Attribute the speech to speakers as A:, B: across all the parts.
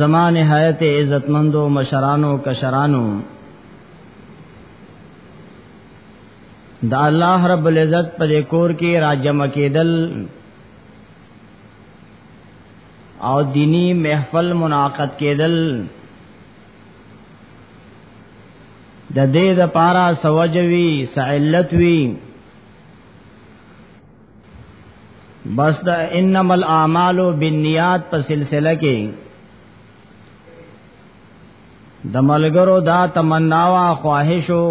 A: زما نهایت عزتمندو مشرانو کشرانو دا الله رب العزت په کور کې راجم کېدل او دینی محفل منعقد کېدل د دې د پارا سوجوي سعلت وی بس دا انما الاعمال بالنیات په سلسله کې د ملګرو دا تمنا وا خواهشو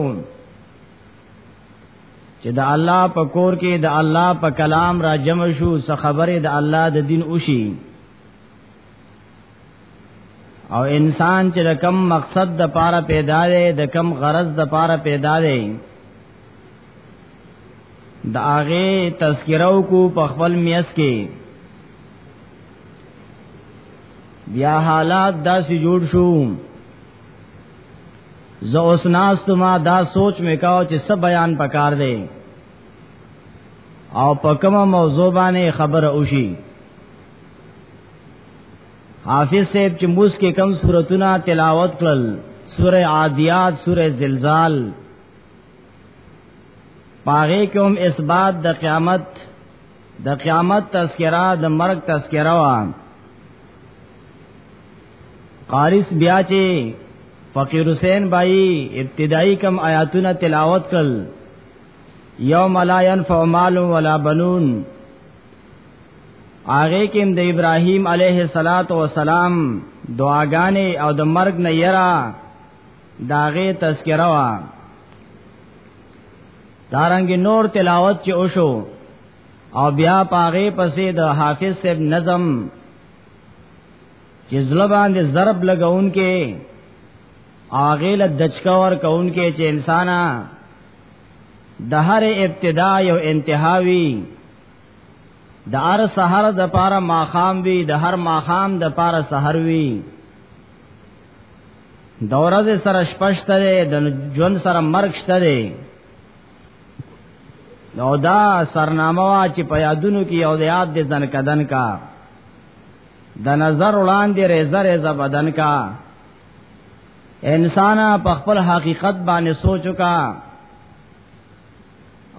A: چې د الله په کور کې د الله په کلام را جمع شو څه خبره د الله د دین وشي او انسان چې د کم مقصد د پاره پیدا دی د کم غرض د پاره پیدا دی د هغه تذکرہ کو په خپل میس کې بیا حالات داسې جوړ شو زه اوس ناست ما دا سوچ مې کاو چې سب بیان پکار دی او په کومه موضوع باندې خبره وشي حافظ صاحب چې موس کې کم سورتونه تلاوت کړل سورہ عادیات سورہ زلزال پاغه کوم اثبات د قیامت د قیامت تذکرہ د مرگ تذکرہ وا قارس بیا چې فقیر حسین بھائی ابتدائی کم آیاتونه تلاوت کړ یوم لا ينفع مال ولا بنون آغه کې د ابراهیم علیه الصلاۃ والسلام دعاګانې او د مرګ نه یرا داغه تذکرہ وا دارنګ نور تلاوت چې اوشو او بیا پاغه پسې د حافظ صاحب نظم چې زلبان دې ضرب لګون کې اغه له دچکا ور کون کې چې انسانا د هر ابتدا یو انتهاوی د هر سحر د پاره ماخام وی د هر ماخام د پاره سحر وی د ورځ سره شپشته دی د ژوند سره مرګ شته دی نو دا سرنامه وا چې په یادونو کې یو د یاد د ځن کدن کا د نظر وړاندې ریزه ریزه بدن کا انسان په خپل حقیقت باندې سوچو کا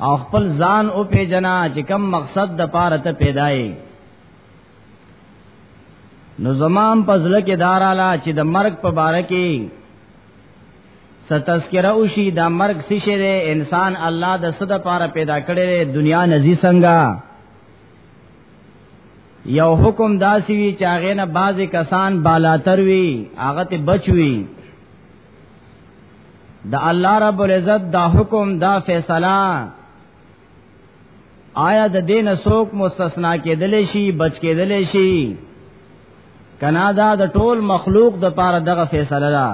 A: او خپل ځان او پیجنا چې کم مقصد د پاره ته پیدای نو زمام پزله کې دارالا چې د مرګ په باره کې ستذکرہ وشي دا مرګ څه شی دی انسان الله د صد پاره پیدا کړی دی دنیا نزی څنګه یو حکم داسی وی چې هغه نه بعضی کسان بالاتر وی هغه ته بچوي د الله رب العزت دا حکم دا فیصله آیا د دین سوک مستثنا کېدل شي بچ کېدل شي کنا دا د ټول مخلوق د پاره دغه فیصله ده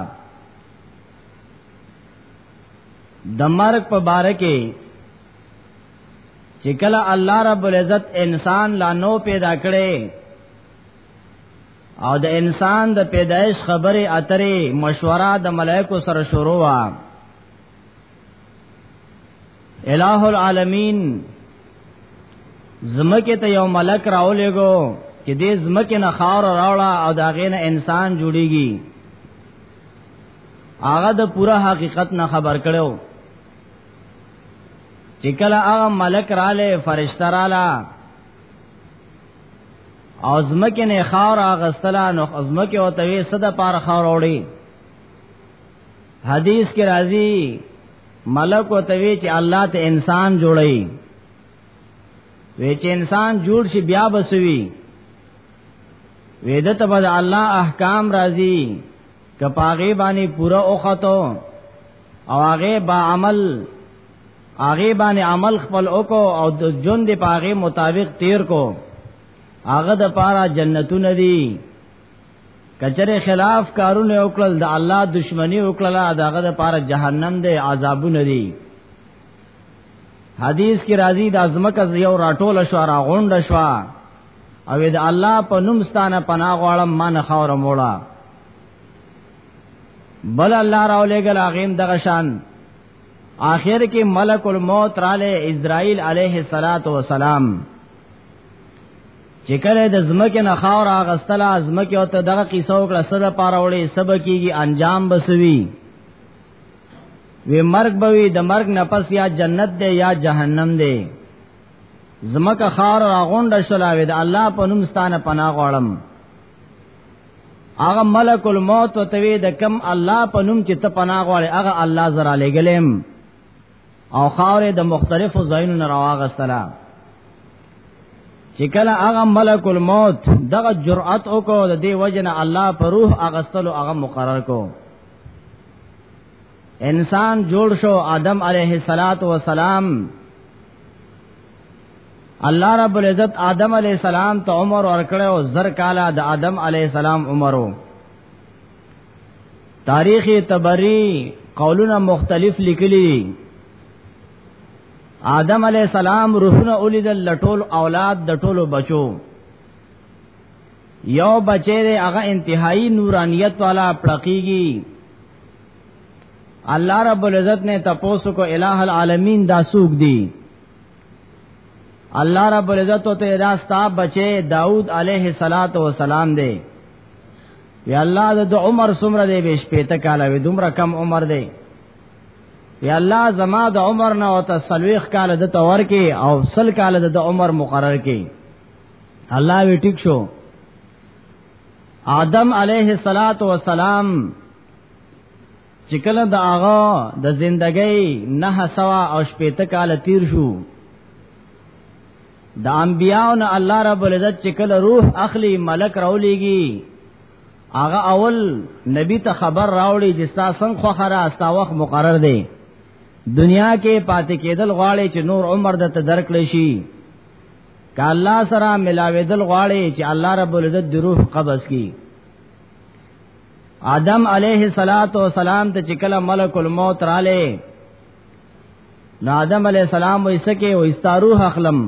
A: د مرګ په باره کې چې کله الله رب العزت انسان لا نو پیدا کړي او د انسان د پیدایش خبره اترې مشوره د ملائکو سره شروع وا الہ العالمین زمکه ته یو ملک راولېګو چې دې زمکه نه خار راوړه او دا غینه انسان جوړیږي هغه د پوره حقیقت نه خبر کړو چې کله هغه ملک رااله فرشتہ رااله او زمکه نه خار اغستلا نو زمکه او توی صد پار خار وړي حدیث کې راځي ملک او توی چې الله ته انسان جوړي وی چې انسان جوړ شي بیا بسوي وېدت بد الله احکام راځي کپاغه باندې پورا اوخته او هغه با عمل هغه باندې عمل خپل وکاو او د جون دی پاغه مطابق تیر کو هغه د پاره جنتونه دي کچره خلاف کارونه وکړل د الله دشمنی وکړل داغه د پاره جهنم دی عذابونه دی حدیث کې راځي د ازمکه یو راټول شو را غونډ شو او د الله په نوم ستانه پناه غواړم ما نه خور موړه بل الله راولېګل اغیم دغه شان آخر کې ملک الموت رااله اسرائیل علیه الصلاۃ والسلام چې کله د زمکه نه خاور اغستله زمکه او ته دغه قصه وکړه صد پاره وړي سب کیږي انجام بسوي وی مرگ بوي د مرگ نه پس یا جنت دی یا جهنم دی زمکه خار راغونډ شلاوي د الله په نوم ستانه پناه غواړم هغه ملک الموت وتوی د کم الله په نوم چې ته پناه غواړې هغه الله زرا لګلم او خاورې د مختلفو ځایونو نه راوغستله چې کله هغه ملک الموت دغه جرأت وکړو د دې وجنه الله پر روح اغستلو هغه مقرر کو انسان جوړ شو آدم علیه الصلاۃ والسلام الله رب العزت آدم علیه السلام ته عمر ورکړ او زر کاله د آدم علیه السلام عمرو تاریخ تبری قولونه مختلف لیکلي آدم علی السلام روحونه اولیدل لټول اولاد د ټولو بچو یو بچی دی هغه انتهایی نورانیت والا پړقیږي الله رب العزت نے تپوس کو الہ العالمین دا سوق دی الله رب العزت ته دا ستا بچی داوود علیه الصلاۃ والسلام دی یا الله د عمر سمره دی به شپېته کاله وي دومره کم عمر دی یا الله زما د عمر نه او تسلويخ کاله د تور کې او سل کاله د عمر مقرر کې الله وی ټیک شو آدم علیه الصلاۃ والسلام چې کله د هغه د زندګۍ نه سوا او شپېته کاله تیر شو د انبیانو نه الله رب العزت چې کله روح اخلي ملک راولېږي هغه اول نبی ته خبر راوړي چې ستا څنګه خو خره استا وخت مقرر دی دنیا کې پاتې کېدل غواړي چې نور عمر د ته درکړي شي که الله سره ملاوېدل غواړي چې الله رب العزت د روح قبض کړي آدم علیه الصلاۃ والسلام ته چې کله ملک الموت رااله نو آدم علی السلام وې سکه او استاروح اخلم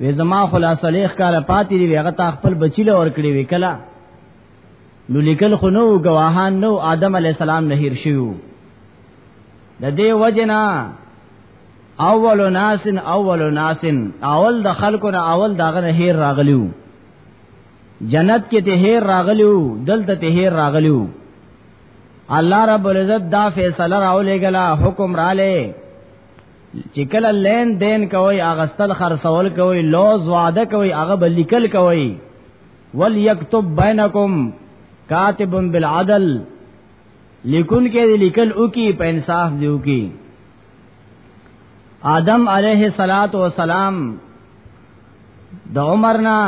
A: وې زما خلاص لیک کاله پاتې دی هغه تا خپل بچی له ور کړی وې کلا نو لیکل خو نو گواهان نو آدم علی السلام نه هیر شو د دې وجنا اول ناس اول ناس اول د خلکو نه اول دغه نه هیر راغلیو جنت کې ته هیر راغلیو دلته ته هیر راغلیو الله رب العزت دا فیصله راولېګلا حکم رالې چې کله لین دین کوي اغستل خرڅول کوي لوز وعده کوي هغه بل لیکل کوي وليكتب بينكم کاتب بالعدل لیکون کې لیکل او کی په انصاف دیو کی آدم علیه الصلاۃ والسلام د عمرنا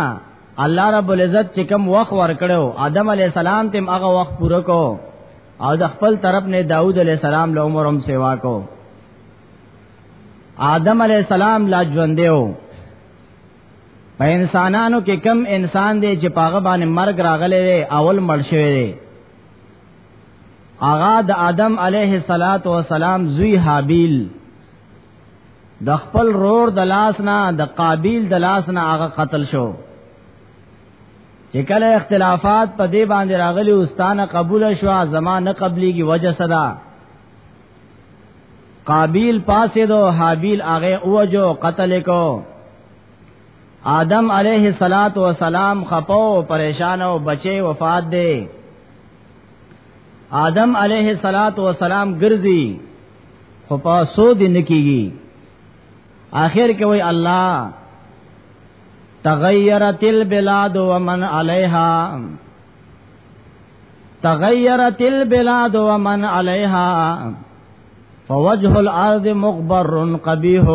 A: الله رب العزت چې کوم وخت ورکړو آدم علیه السلام تم هغه وخت پوره کو او د خپل طرف نه داوود علیه السلام له عمرم سیوا کو آدم علیه السلام لا ژوند دیو په انسانانو کې کم انسان دی چې پاغه باندې مرګ راغلی دی اول مړ شوی دی اغا د آدم علیه الصلاۃ والسلام زوی حابیل د خپل رور د لاس نه د قابیل د لاس نه هغه قتل شو چې کله اختلافات په دې باندې راغلي استانه قبول شو زمانه قبليږي وجه صدا قابیل پاسې دو حابیل هغه اوجو قتل کو آدم علیه الصلاۃ والسلام خپاو پریشان او بچي وفات دی آدم علیه الصلاۃ والسلام ګرځي خو په سو دین کیږي آخر کې وای الله تغیرت البلاد ومن علیها تغیرت البلاد ومن علیها فوجه الارض مغبر قبیح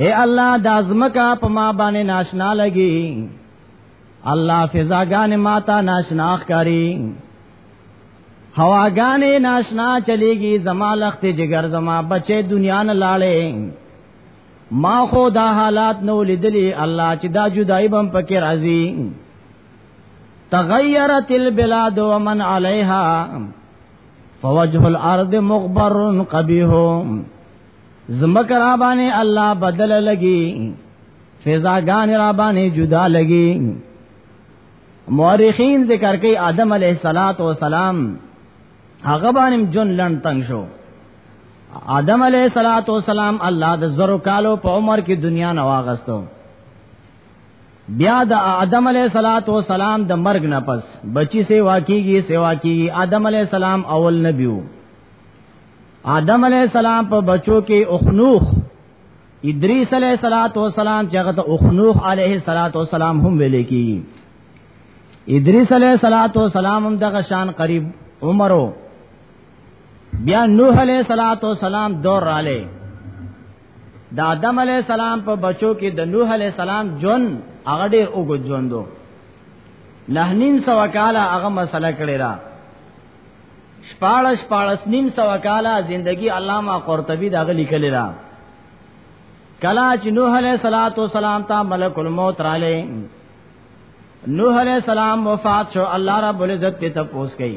A: اے الله د ازمکا په ما باندې ناشنا لګي الله فضاګان ما ته ناشنا ښکاری هواګان ناشنا چلیږي زما لخت جګر زما بچې دنیا نه لاړې ما خو دا حالات نو لیدلی الله چې دا جدای بم پکې راځي تغیرت البلاد ومن علیها فوجه الارض مغبر قبیح زمکه را باندې الله بدل لګي فضاګان را باندې جدا لګي مورخین ذکر کوي آدم علیه الصلاۃ والسلام هغه باندې جون لړن تنگ شو آدم علیہ الصلات والسلام الله د زرو کالو په عمر کې دنیا نه واغستو بیا د آدم علیہ الصلات والسلام د مرګ نه پس بچی سیوا کیږي سیوا کیږي آدم علیہ السلام اول نبیو آدم علی السلام په بچو کې اخنوخ ادریس علیہ الصلات والسلام چې هغه ته اخنوخ علیہ الصلات والسلام هم ویل کی ادریس علیہ الصلات والسلام هم دغه شان قریب عمرو بیا نوح علیہ الصلات والسلام دور رااله د آدم علیہ السلام په بچو کې د نوح علیہ السلام جون هغه ډیر وګ ژوندو نه نیم سو کاله هغه مسله کړی را شپاړس شپاړس نیم سو کاله زندگی علامه قرطبی دا غلی کلی دا کلا چې نوح علیہ الصلات والسلام ته ملک الموت را لې نوح علیہ السلام وفات شو الله رب العزت ته تپوس کړي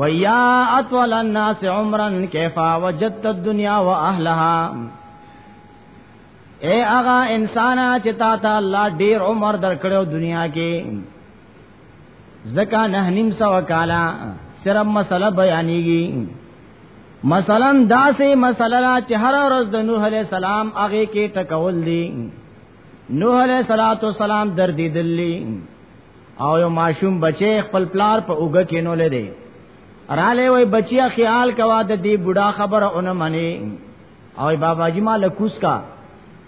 A: ویا اطول الناس عمرا کیف وجدت الدنيا واهلها اے اغا انسانا چې تا ته الله ډیر عمر درکړو دنیا کې زکا نه نیم سو کالا صرف مسله بیانېږي مثلا دا سه مسله چې هر ورځ د نوح علی السلام هغه کې ټکول دي نوح علی صلوات والسلام در دي دلی او یو ماشوم بچي خپل پلار په اوګه کې نو لیدي رااله وای بچیا خیال کوا د دې بوډا خبره اونم منی او بابا جی ما لکوس کا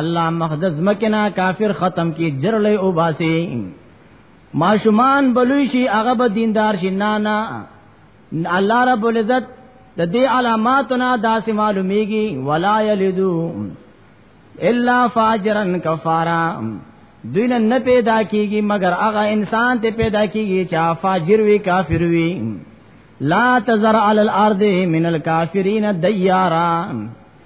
A: الله مقدس مکنا کافر ختم کی جرلې او باسي ماشومان بلوي شي هغه به دیندار شي نه نه الله رب العزت د دې علاماتنا داسې معلومیږي ولا یلدو الا فاجرا کفارا دین نه پیدا کیږي مگر هغه انسان ته پیدا کیږي چې فاجر وی کافر وی لا تزر علی الارض من الکافرین دیارا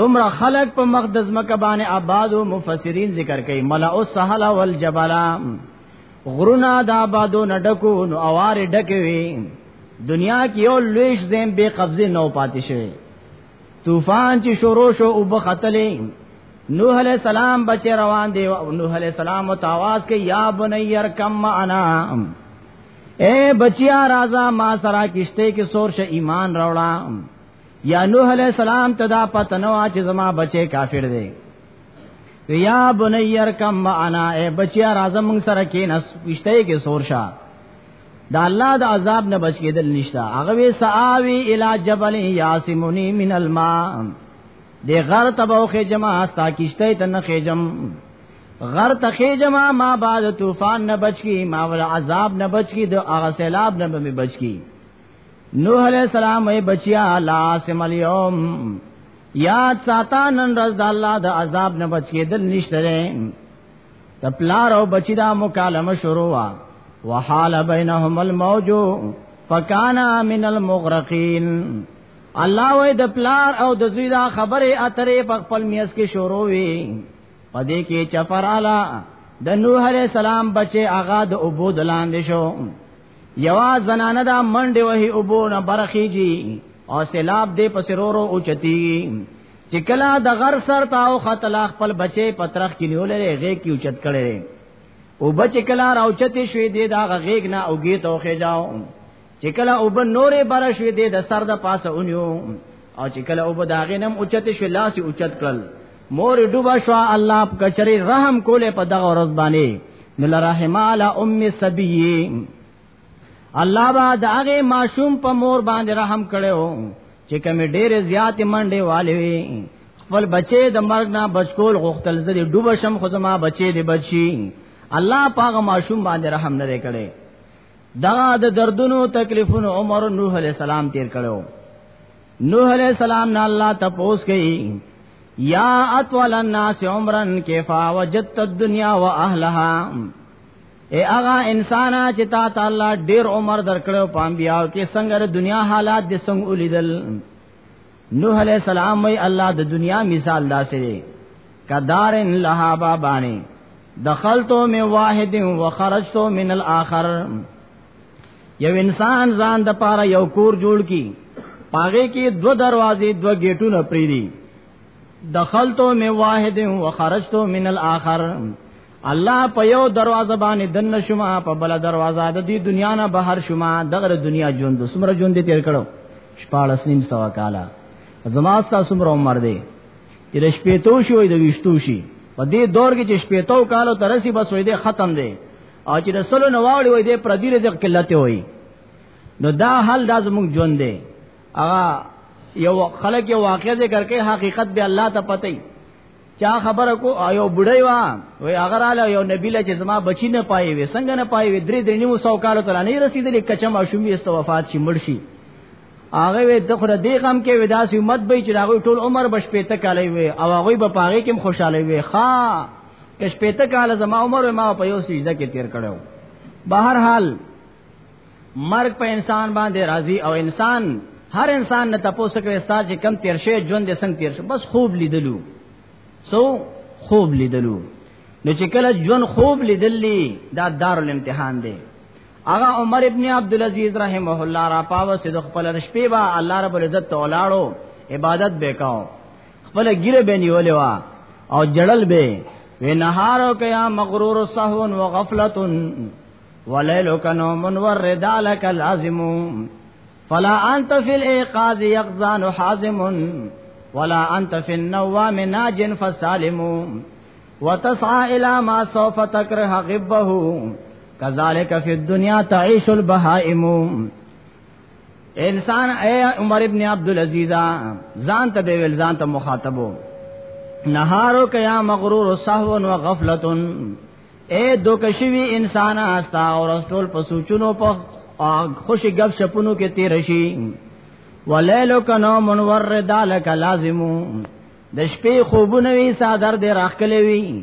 A: دومره خلق په مقدس مکه باندې آباد او مفسرین ذکر کوي ملأ السهل والجبل غرونا د آبادو نډکو نو اوار ډکوي دنیا کې یو لویش زم به قبضه نو پاتې شوی طوفان چې شروع شو او بختلې نوح علیہ السلام بچ روان دی نوح علیہ السلام متواز کې یا بنیر کم انا اے بچیا رازا ما سرا کشته کې سور شه ایمان راوړا یا نوح علیہ السلام ته دا پته نو چې زما بچي کافر دی یا بنیر کم معنا اے بچیا راځه مونږ سره کیناس وشته کې سور شا دا الله د عذاب نه بچ کېدل نشتا هغه وی ساوی الی جبل یاسمونی من الماء دی غر تبوخه جما استا کیشته ته نه خېجم غر تخې جما ما بعد طوفان نه بچ کی ما ول عذاب نه بچ کی د هغه سیلاب نه به بچ کی نوح علیہ السلام اے بچیا لا سم اليوم یاد ساتا نن رز د الله د عذاب نه بچ کېدل نشته ده د پلار او بچی دا مکالمه شروع وا وحال بینهم الموج فکانا من المغرقین الله وې د پلار او د زوی دا خبره اترې په خپل میاس کې شروع وي پدې کې چفرالا د نوح علی السلام بچي آغا د عبود لاندې شو یوا زنانه دا منډه وهي او بو نه برخیږي او سیلاب دې پس رورو او چتی چې کلا د غر سر تا او خطل خپل بچي پترخ کې نیولې غې کې اوچت کړي او بچ کلا راوچتې شوې دې دا غېګ نه اوګې توخه جاو چې کلا او بن نورې بار شوې دې د سر د پاسه اونیو او چې کلا او بن داغې نم اوچتې شو لاس اوچت کړل مور ډوبه شو الله په کچري رحم کوله په دغه ورځ باندې نو لرحمه علی ام سبیه الله با د هغه ماشوم په مور باندې رحم کړو چې کوم ډېر زیات منډه والي وي خپل بچي د مرګ نه بچکول غختل زری ډوب شم خو زما بچي دی بچي الله پاک ماشوم باندې رحم نه کړي دا د دردونو تکلیفونو عمر نوح علی السلام تیر کړو نوح علیہ السلام نه الله تپوس کوي یا اطول الناس عمرن کیفا وجدت الدنیا واهلها اے اغا انسان چې تا تعالی ډیر عمر درکړو پام بیا کې څنګه د دنیا حالات د څنګه ولیدل نوح علیہ السلام وی الله د دنیا مثال داسې دی کدارن لها بابانی دخلتو من واحد وخرجتو من الاخر یو انسان ځان د پاره یو کور جوړ کی پاغه کې دو دروازې دو گیټونه پریدي دخلتو من واحد و خرجتو من الاخر الله په یو دروازه باندې دنه شما په بل دروازه د دې دنیا نه بهر شما دغه دنیا ژوند سمره ژوند تیر کړو شپاړس نیم سوا کالا زما ستا سمره عمر دی چې د شپېتو شوې د ویشتو شي په دې دور کې چې شپېتو کالو ترسي بس وې دې ختم دی او چې د سلو نواړي وي د پردي رزق قلت وي نو دا حال دا زموږ ژوند دی هغه یو خلک یو واقع ذکر کوي حقیقت به الله ته پته وي چا خبره کو یو بډای وا وای اگر اله یو نبی له چې زما بچی نه پای وي څنګه نه پای وي درې درې نیو سو کال تر نه رسیدلې کچم او شومې است وفات شي مرشي هغه وې د خره دی غم کې وداسي مت به چې هغه ټول عمر بش پېته کالای وي او هغه به پاغه کې خوشاله وي ها کش پېته کال زما عمر ما په یو سجده کې تیر کړو بهر حال مرګ په انسان باندې راضي او انسان هر انسان نه تاسو کې استاد چې کم تیر شي ژوند یې څنګه تیر شي بس خوب لیدلو سو خوب لیدلو نو چې کله ژوند خوب لیدلې دا دارالامتحان دی اغا عمر ابن عبد العزيز رحمه الله را پاو سید خپل رشپې با الله رب العزت تولاړو عبادت وکاو خپل ګیره بنی ولوا او جړل به وینهارو کیا مغرور سهو و غفلت ولیلک نوم وردا لك العزم فلا انت في الايقاظ يقظان حازم ولا انت في النوام ناج فسالم وتسعى الى ما سوف تكره غبه كذلك في الدنيا تعيش البهائم انسان اے عمر ابن عبد العزيز ځان ته به ول ځان ته مخاطبو نهارو کیا مغرور سهو و غفلتن اے دوکشوی انسان استا اور استول پسوچونو په خوشی گپ شپونو کې تیر شي ولیلو کنو منور دالک لازمو د شپې خوبونه وی صادر دې راخلې وی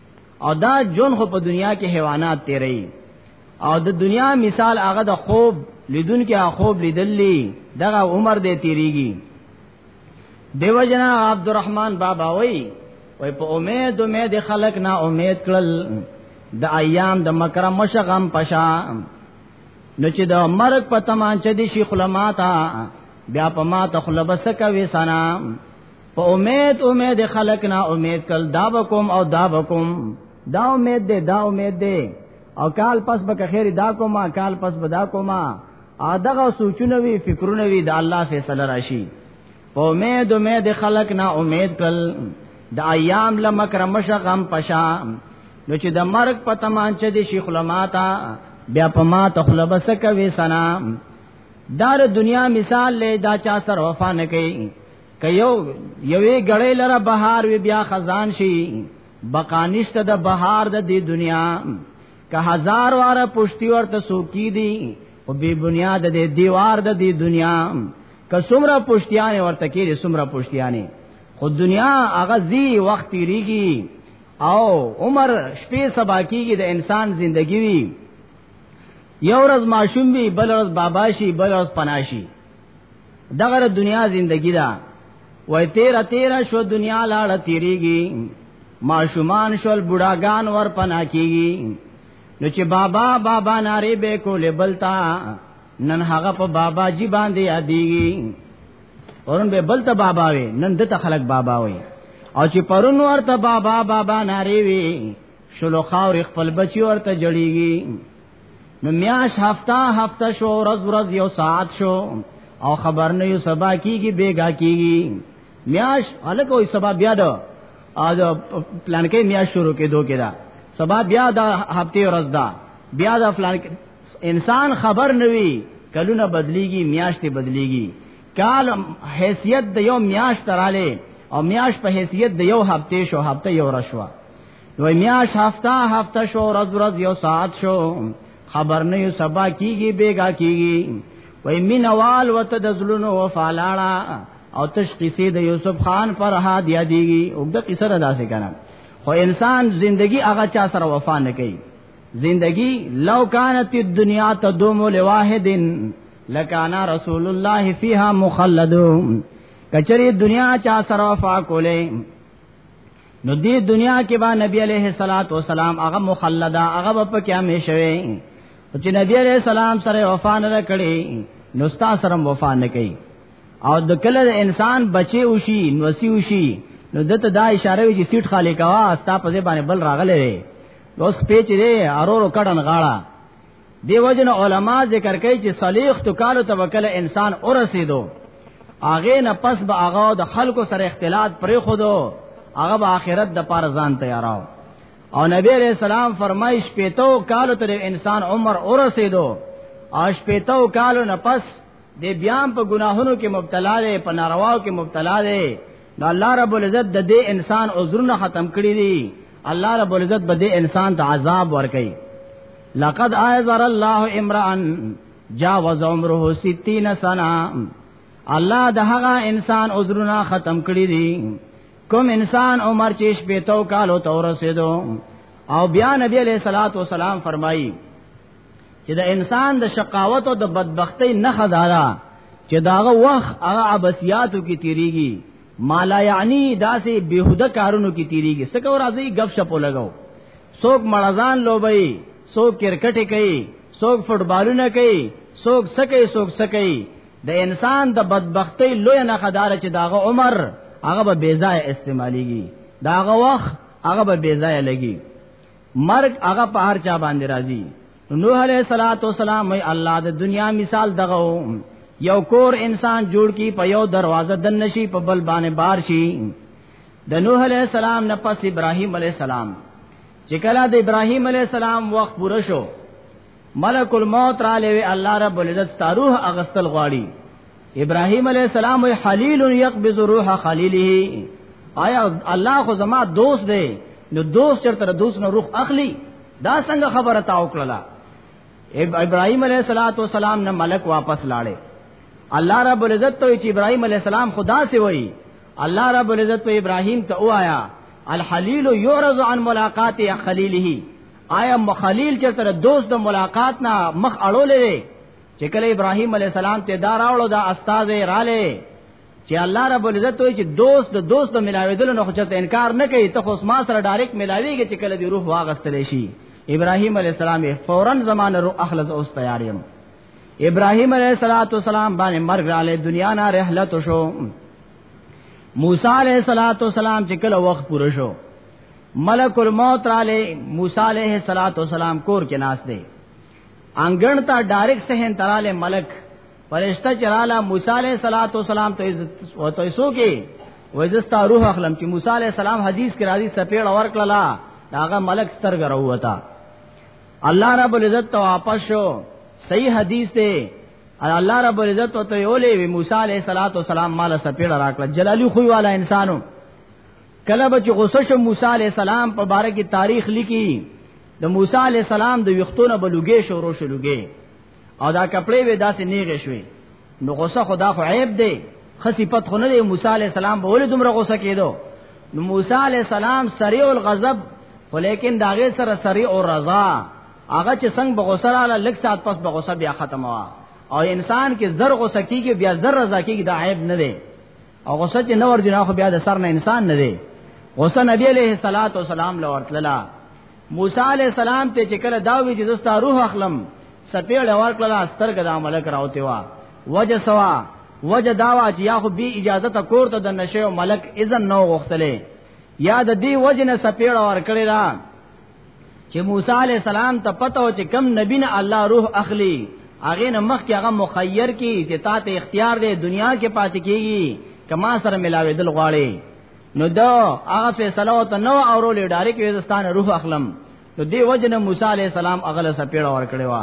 A: او دا جون خو په دنیا کې حیوانات تیري او د دنیا مثال هغه د خوب لیدون کې خوب لیدلی دغه عمر دې تیریږي دیو جنا عبدالرحمن بابا وای وای په امید امید خلق نه امید کړل د ایام د مکرم مشغم پشا نو چې د مرګ په تمانچه دي شیخ علماء تا بیا په ما ته خلبسکه وسنا په امید امید خلق نه امید کل دا بکم او دا بکم دا امید دې دا امید دې او کال پس به خیر دا کوما کال پس به دا کوما ا دغه سوچونه وی فکرونه وی د الله فیصله راشي په امید امید خلق نه امید کل د ایام لمکرم شغم پشا نو چې د مرګ په تمانچه دي شیخ لماتا بیا په ما تخلبس کوي سنا دار دنیا مثال له دا چا سر وفا نه کوي که یو یوې غړې لره بهار وی بیا خزان شي بقانشت د بهار د دې دنیا که هزار واره پښتي ورته سوکی دي او بی بنیاد د دیوار د دې دنیا که څومره پښتیانه ورته کې څومره پښتیانه خو دنیا هغه زی وخت تیریږي او عمر شپې سبا کیږي د انسان زندگی وی یو ورځ ماشوم وی بل ورځ بابا شي بل ورځ پناشي دغه دنیا زندگی دا وای تیر تیر شو دنیا لاړه تیریږي ماشومان شول بوډاګان ور پنا کیږي نو چې بابا بابا ناری به کولې بلتا نن هغه په بابا جی باندې یادېږي ورن به بلتا بابا وي نن دته خلک بابا وي او چې پرون ورته بابا بابا ناری وي شلو خاور خپل بچي ورته جړیږي نو میاش هفته هفته شو ورځ ورځ یو ساعت شو او خبر نه یو سبا کیږي بیګا کیږي میاش الکو سبا بیا دا اج پلان کې میاش شروع کېدو کېدا سبا بیا دا هفته ورځ دا بیا دا پلان انسان خبر نوي کلونه بدليږي میاشتې بدليږي کال حیثیت د یو میاش تراله او میاش په حیثیت د یو هفته شو هفته یو رشوه نو میاش هفته هفته شو ورځ ورځ یو ساعت شو خبر نه یو سبا کیږي بیګا کیږي وای مینوال وته د زلونو وفالاړه او تش قصې د یوسف خان پر هاد یادېږي او د قصه را داسې کنه خو انسان زندگی هغه چا سره وفا نه کوي زندگی لو کانت الدنیا تدوم لواحد لکانا رسول الله فیها مخلد کچری دنیا چا سره وفا کوله نو دې دنیا کې با نبی علیہ الصلات والسلام هغه مخلدا هغه په کې همیشه وي چې نبی علیہ السلام سره وفا نه کړي نو ستا سره وفا نه کوي او د کله انسان بچي وشي نوسی وشي نو دته دا اشاره وی چې سیټ خالی کوا ستا په ځای باندې بل راغله نو سپېچ دې ارورو کډن غاړه دی وجن علما ذکر کوي چې صلیخ تو کالو توکل انسان اور رسیدو اغه نه پس به اغه د خلکو سره اختلاط پرې خودو هغه به آخرت د پار ځان تیاراو او نبی علیہ السلام فرمایش پیتو کالو تر انسان عمر اور رسیدو اش پیتو کالو نه پس د بیان په ګناهونو کې مبتلا دی په نارواو کې مبتلا دی نو الله رب العزت د دې انسان عذرونه ختم کړی دي الله رب العزت به دې انسان ته عذاب ورکړي لقد اعذر الله امرا جاوز عمره 60 سنه الله د هغه انسان عذرونه ختم کړی دي کوم انسان عمر چې شپې تو کالو تور رسیدو او بیا نبی علیہ الصلوۃ والسلام فرمایي چې د انسان د شقاوت او د بدبختی نه خدارا چې داغه وخت هغه عباسیاتو کې تیریږي مالا یعنی داسې بهوده کارونو کې تیریږي سکه راځي غب شپو لګاو څوک مړزان لوبي څوک کرکټ کوي څوک فوټبالونه کوي څوک سکه څوک سکه د انسان د بدبختی لوی نه خدار چې داغه عمر هغه به بیزای استعماليږي داغه وخت هغه به بیزای لګي مرګ هغه په هر چا باندې راځي نوح علیہ الصلات والسلام ای الله د دنیا مثال دغه یو کور انسان جوړ کی په یو دروازه دن نشي په بل باندې بار شي د نوح علیہ السلام نه پس ابراهیم علیہ السلام چې کله د ابراهیم علیہ السلام وخت پوره شو ملک الموت را لوي الله رب العزت ستاروه اغستل غواړي ابراهيم عليه السلام وي خليل يقبض روح خليله آیا الله خو زما دوست دی نو دوست چرته دوست نو روح اخلي دا څنګه خبره تا وکړه ابراهيم عليه صلوات و سلام نه ملک واپس لاړې الله رب العزت ته چې ابراهيم عليه السلام خدا سي وي الله رب العزت ته ابراهيم ته وایا الحليل يعرض عن ملاقات خليله آیا مخلیل چې تر دوست د ملاقات نه مخ اړولې چې کله ابراهیم علی السلام ته دار اړو دا استاد رااله چې الله رب العزت وایي چې دوست د دوست د ملاویدل نه خچته انکار نه کوي ته خو ما سره ډایرک ملاویږي چې کله دی روح واغستل شي ابراهیم علی السلام فورا زمانه روح اخلص اوس تیار یم ابراهیم علیہ الصلوۃ والسلام باندې مرګ را لې دنیا نه رحلت شو موسی علیہ الصلوۃ والسلام چې کله وخت پوره شو ملک الموت را لے موسی علیہ الصلات والسلام کور کې ناس دی انګړ ته ډایرک سهن تراله ملک فرشتہ چراله موسی علیہ الصلات والسلام ته وته سو کې وځستا روح اخلم چې موسی علیہ السلام حدیث کې راځي سپېړ اور کړلا داغه ملک سترګ راوتا الله رب العزت ته واپس شو صحیح حدیث دی الله رب العزت ته یولې وی موسی علیہ الصلات والسلام مال سپېړ راکړه جلالی خو والا انسانو کله به چې غوسه شو موسی علی السلام په باره کې تاریخ لیکي د موسی علی السلام د ویختونه بلوګې شروع شلوګې او دا کپڑے وې داسې نیغې شوې نو غوسه خدا خو عیب دی خصيفت خو نه دی موسی علی السلام به ولې دومره غوسه کېدو نو موسی علی السلام سریع الغضب ولیکن داغه سره سریع او رضا هغه چې څنګه بغوسه را لک سات پس بغوسه بیا ختمه او انسان کې زر غوسه کیږي بیا زر رضا کیږي دا عیب نه دی او غصه چې نور جنا خو بیا د سر نه انسان نه دی غصه نبی علیہ الصلات والسلام لور تللا موسی علیہ السلام ته چې کله دا وی چې زستا روح اخلم سپېړ اور کلا سترګ دا ملک راوته وا وجه سوا وجه داوا چې یا خو بی اجازه ته کور ته د نشه ملک اذن نو غختلې یا د دې وجه نه سپېړ اور کړی را چې موسی علی السلام ته پته و چې کم نبی نه الله روح اخلي هغه نه مخ کې هغه مخیر کی چې تا ته اختیار دی دنیا کې پاتې کیږي کما سره ملاوي دل غواړي نو دا هغه فیصله او ته نو اورول ډایرک وزستان روح اخلم نو دی وجنه موسی علی السلام اغله سپیړه ور کړی و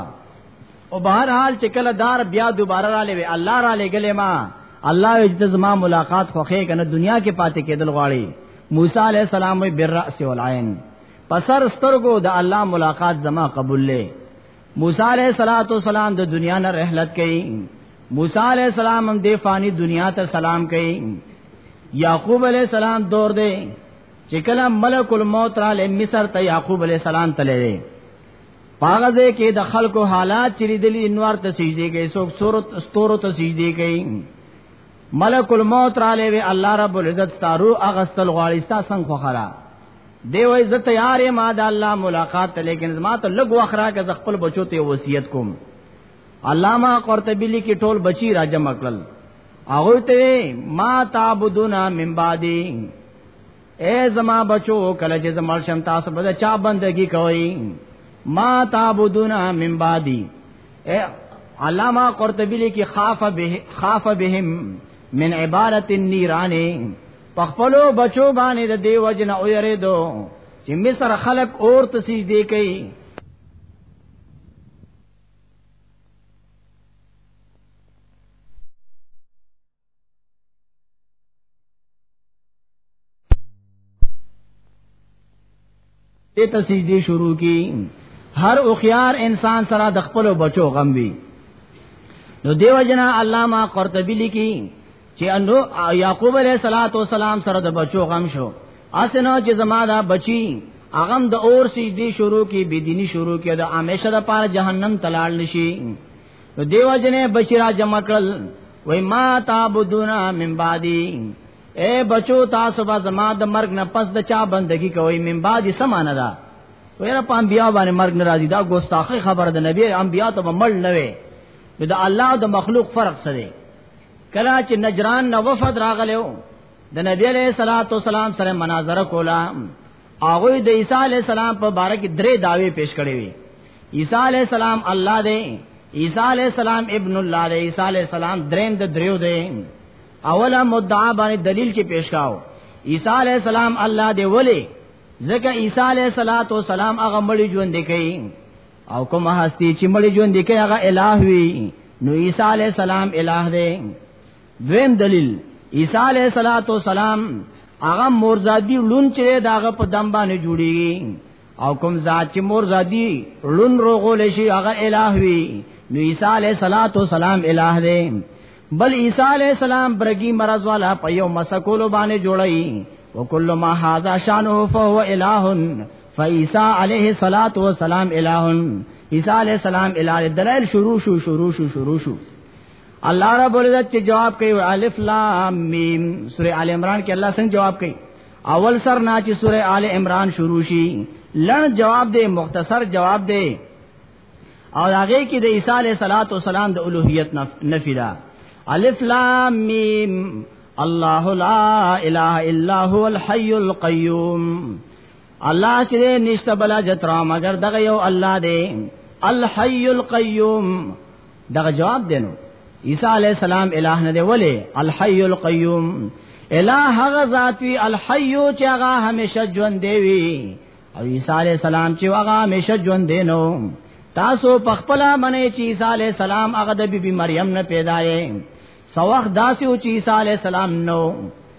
A: او بهر حال چې کله دار بیا دوباره را لوي الله را لګلې ما الله اجتز ما ملاقات خوخه کنه دنیا کې پاتې کېدل غواړي موسی علی السلام وی بر راس والعين پسر سترګو د الله ملاقات زما قبول لې موسی علیہ الصلوۃ والسلام د دنیا نه رحلت کړي موسی علیہ السلام هم د فانی دنیا ته سلام کړي یعقوب علیہ السلام دور دی چې کله ملک الموت را لې مصر ته یعقوب علیہ السلام تللی پاغه دې کې د خلکو حالات چې دلی انوار ته سجدي کوي څوک صورت ستورو ته سجدي کوي ملک الموت را لوي الله رب العزت ستارو اغستل غواړي ستا څنګه خوخرا دی وای زه تیار یم ما د الله ملاقات ته لیکن زما ته لګ وخرا که خپل بچو ته وصیت کوم علامہ قرطبی لیکي ټول بچی را جمع کړل هغه ته ما تعبدون من بعدی اے زما بچو کله چې زما شم تاسو به چا بندگی کوي ما تعبدون من بعدی اے علامہ قرطبی لیکي خاف به خاف بهم من عبارت النيران په خپل بچو باندې د دی وجنه او یری دو چې مصر خلق اور ته سجدي کوي ته تسجدي شروع کی هر او خيار انسان سره د خپل بچو غم وي نو دیو جنا علامہ قرطبی لیکي چې انو یعقوب علیہ الصلات والسلام سره د بچو غم شو اسنه چې زما دا بچی اغم د اور سجدي شروع کی بيدینی شروع کی د همیشه د پاره جهنم تلال نشي نو دیو جنې بشیرا جمع کړل وای ما تعبدون من بعدی اے بچو تاسو به زما د مرګ نه پس د چا بندگی کوي من بعدی سمانه ده ویره په انبیا باندې مرګ ناراضی دا ګوستاخی خبره ده نبی انبیا ته مړ نه وي نو د الله د مخلوق فرق څه دی کله چې نجران نو وفد راغلو د نبی علیہ الصلوۃ والسلام سره مناظره کوله هغه د عیسی علی السلام په باره کې درې داوی پیش کړې وي عیسی علی السلام الله دی عیسی علی السلام ابن الله دی عیسی علی السلام دریم د دریو دی اوله مدعا باندې دلیل کې پیش کاو عیسی علی السلام الله دی ولی ځکه عیسی علی السلام هغه مړی ژوند دی کوي او کوم هستی چې مړی ژوند دی کوي هغه الہ وی نو عیسی علی السلام الہ دی دویم دلیل عیسی علیہ الصلات والسلام هغه مورزادی لون چې داغه په دم باندې جوړیږي او کوم ذات چې مورزادی لون روغول شي هغه الہ وی نو عیسی علیہ الصلات والسلام الہ دی بل عیسی علیہ السلام برګي مرز والا په یو مسکول باندې جوړی وکل ما هاذا شانه فهو الہ فعیسی علیہ الصلات والسلام الہ عیسی علیہ السلام الہ دلائل شروع شو شروع شو شروع شو, شروع شو الله رب العزت چې جواب کوي الف لام میم سوره ال عمران کې الله څنګه جواب کوي اول سر نه چې سوره ال عمران شروع شي لړ جواب دی مختصر جواب دی او هغه کې د عیسی علیه صلوات و سلام د الوهیت نفی ده الف لام میم الله لا اله الا هو الحي القيوم الله سره نشته بل حاجت را مگر دغه یو الله دی الحي القيوم دغه جواب دینو عیسی علی السلام الہ نه دی ولی الحي القيوم الہ هغه ذات وی الحي چې هغه همیشه ژوند دی وی او عیسی علی السلام چې هغه همیشه ژوند دی نو تاسو په خپل منې چې عیسی علی السلام هغه د بیبي مریم نه پیدا یې سوخ داسې او چې عیسی علی السلام نو